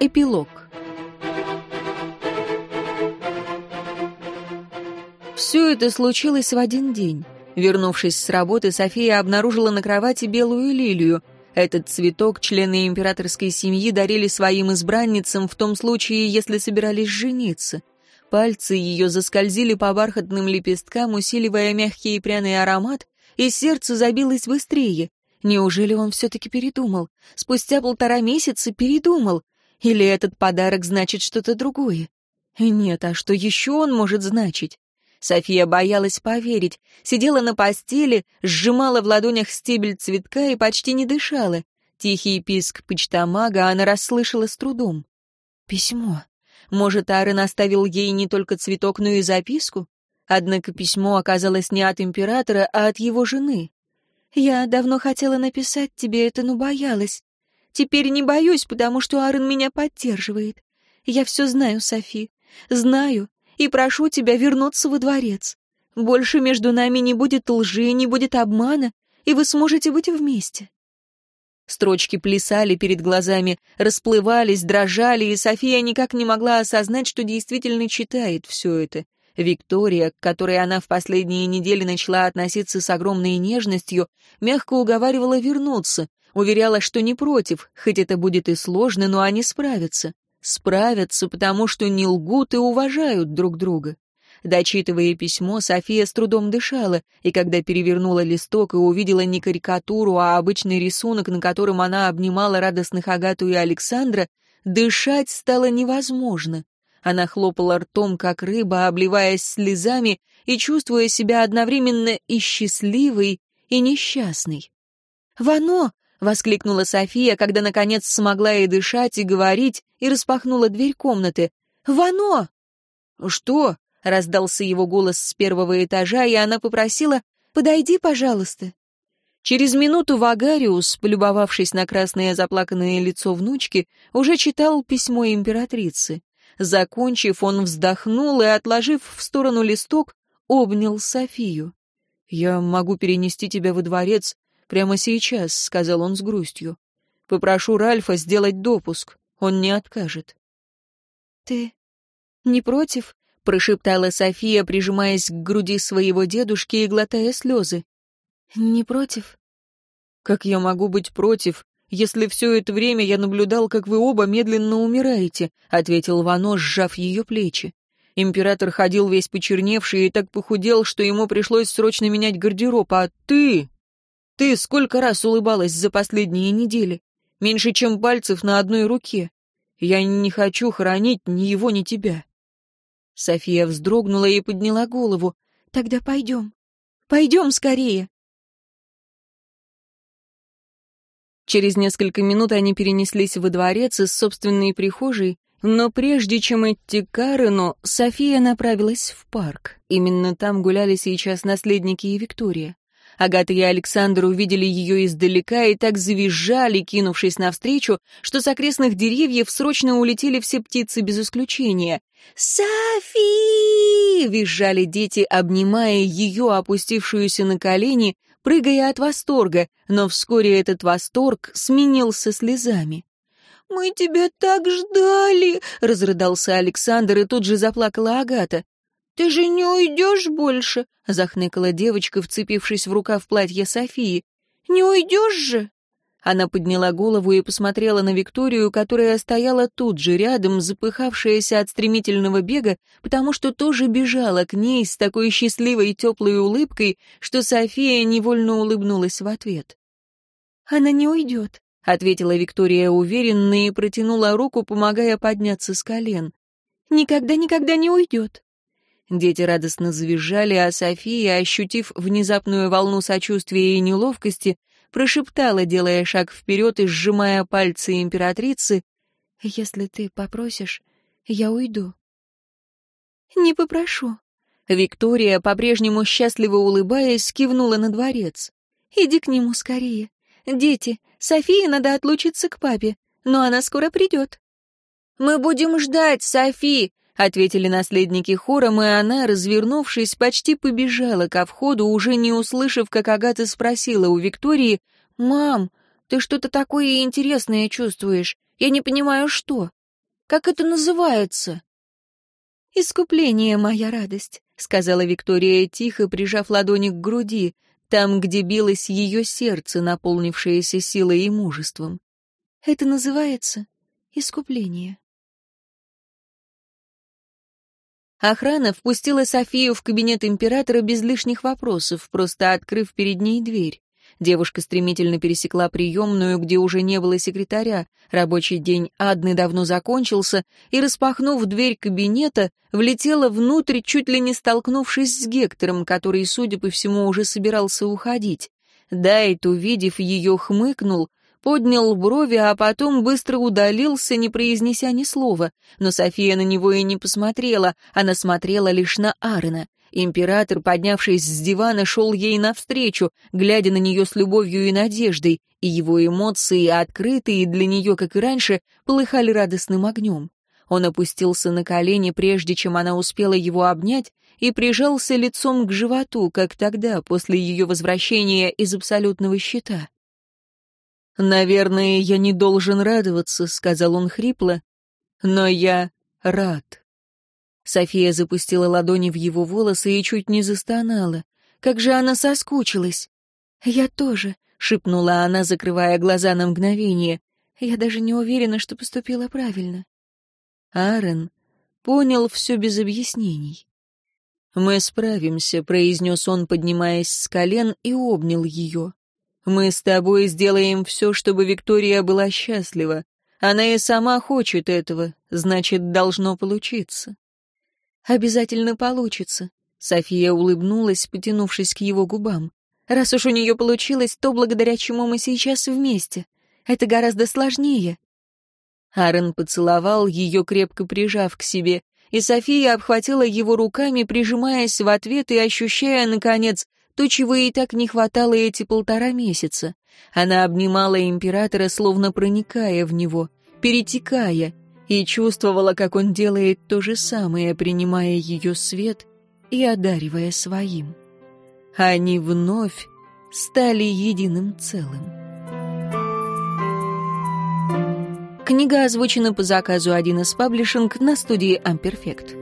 Эпилог Все это случилось в один день. Вернувшись с работы, София обнаружила на кровати белую лилию. Этот цветок члены императорской семьи дарили своим избранницам в том случае, если собирались жениться. Пальцы ее заскользили по бархатным лепесткам, усиливая мягкий и пряный аромат, и сердце забилось быстрее. Неужели он все-таки передумал? Спустя полтора месяца передумал. Или этот подарок значит что-то другое? Нет, а что еще он может значить? София боялась поверить, сидела на постели, сжимала в ладонях стебель цветка и почти не дышала. Тихий писк почтамага она расслышала с трудом. Письмо. Может, Аарон оставил ей не только цветок, но и записку? Однако письмо оказалось не от императора, а от его жены. «Я давно хотела написать тебе это, но боялась. Теперь не боюсь, потому что Аарон меня поддерживает. Я все знаю, Софи. Знаю, и прошу тебя вернуться во дворец. Больше между нами не будет лжи, не будет обмана, и вы сможете быть вместе». Строчки плясали перед глазами, расплывались, дрожали, и София никак не могла осознать, что действительно читает все это. Виктория, к которой она в последние недели начала относиться с огромной нежностью, мягко уговаривала вернуться, уверяла, что не против, хоть это будет и сложно, но они справятся. Справятся, потому что не лгут и уважают друг друга. Дочитывая письмо, София с трудом дышала, и когда перевернула листок и увидела не карикатуру, а обычный рисунок, на котором она обнимала радостных Агату и Александра, дышать стало невозможно. Она хлопала ртом, как рыба, обливаясь слезами и чувствуя себя одновременно и счастливой, и несчастной. «Вано!» — воскликнула София, когда, наконец, смогла и дышать, и говорить, и распахнула дверь комнаты. «Вано!» «Что?» — раздался его голос с первого этажа, и она попросила «Подойди, пожалуйста». Через минуту Вагариус, полюбовавшись на красное заплаканное лицо внучки, уже читал письмо императрицы. Закончив, он вздохнул и, отложив в сторону листок, обнял Софию. «Я могу перенести тебя во дворец прямо сейчас», — сказал он с грустью. «Попрошу Ральфа сделать допуск, он не откажет». «Ты не против?» — прошептала София, прижимаясь к груди своего дедушки и глотая слезы. «Не против?» «Как я могу быть против, если все это время я наблюдал, как вы оба медленно умираете?» — ответил Вано, сжав ее плечи. Император ходил весь почерневший и так похудел, что ему пришлось срочно менять гардероб. А ты... Ты сколько раз улыбалась за последние недели? Меньше, чем пальцев на одной руке. Я не хочу хоронить ни его, ни тебя. София вздрогнула и подняла голову. «Тогда пойдем. Пойдем скорее!» Через несколько минут они перенеслись во дворец из собственной прихожей, но прежде чем идти к Карену, София направилась в парк. Именно там гуляли сейчас наследники и Виктория. Агата и Александр увидели ее издалека и так завизжали, кинувшись навстречу, что с окрестных деревьев срочно улетели все птицы без исключения. «Софи!» — визжали дети, обнимая ее, опустившуюся на колени, прыгая от восторга, но вскоре этот восторг сменился слезами. «Мы тебя так ждали!» — разрыдался Александр, и тут же заплакала Агата. «Ты же не уйдешь больше?» — захныкала девочка, вцепившись в рукав платья Софии. «Не уйдешь же?» Она подняла голову и посмотрела на Викторию, которая стояла тут же рядом, запыхавшаяся от стремительного бега, потому что тоже бежала к ней с такой счастливой и теплой улыбкой, что София невольно улыбнулась в ответ. «Она не уйдет», — ответила Виктория уверенно и протянула руку, помогая подняться с колен. «Никогда-никогда не уйдет». Дети радостно завизжали, а София, ощутив внезапную волну сочувствия и неловкости, прошептала, делая шаг вперед и сжимая пальцы императрицы, «Если ты попросишь, я уйду». «Не попрошу». Виктория, по-прежнему счастливо улыбаясь, кивнула на дворец. «Иди к нему скорее. Дети, Софии надо отлучиться к папе, но она скоро придет». «Мы будем ждать, Софи!» — ответили наследники хором, и она, развернувшись, почти побежала ко входу, уже не услышав, как Агата спросила у Виктории, «Мам, ты что-то такое интересное чувствуешь. Я не понимаю, что. Как это называется?» «Искупление, моя радость», — сказала Виктория тихо, прижав ладони к груди, там, где билось ее сердце, наполнившееся силой и мужеством. «Это называется искупление». Охрана впустила Софию в кабинет императора без лишних вопросов, просто открыв перед ней дверь. Девушка стремительно пересекла приемную, где уже не было секретаря. Рабочий день Адны давно закончился, и, распахнув дверь кабинета, влетела внутрь, чуть ли не столкнувшись с Гектором, который, судя по всему, уже собирался уходить. Дайт, увидев ее, хмыкнул, поднял брови, а потом быстро удалился, не произнеся ни слова. Но София на него и не посмотрела, она смотрела лишь на Аарона. Император, поднявшись с дивана, шел ей навстречу, глядя на нее с любовью и надеждой, и его эмоции, открытые для нее, как и раньше, полыхали радостным огнем. Он опустился на колени, прежде чем она успела его обнять, и прижался лицом к животу, как тогда, после ее возвращения из абсолютного щита. «Наверное, я не должен радоваться», — сказал он хрипло, — «но я рад». София запустила ладони в его волосы и чуть не застонала. Как же она соскучилась! «Я тоже», — шепнула она, закрывая глаза на мгновение. «Я даже не уверена, что поступила правильно». Аарон понял все без объяснений. «Мы справимся», — произнес он, поднимаясь с колен, и обнял ее. «Мы с тобой сделаем все, чтобы Виктория была счастлива. Она и сама хочет этого, значит, должно получиться». Обязательно получится. София улыбнулась, потянувшись к его губам. Раз уж у нее получилось, то благодаря чему мы сейчас вместе. Это гораздо сложнее. Аарон поцеловал ее, крепко прижав к себе, и София обхватила его руками, прижимаясь в ответ и ощущая, наконец, то, чего ей так не хватало эти полтора месяца. Она обнимала императора, словно проникая в него, перетекая, и чувствовала, как он делает то же самое, принимая ее свет и одаривая своим. Они вновь стали единым целым. Книга озвучена по заказу 1С Паблишинг на студии Amperfect.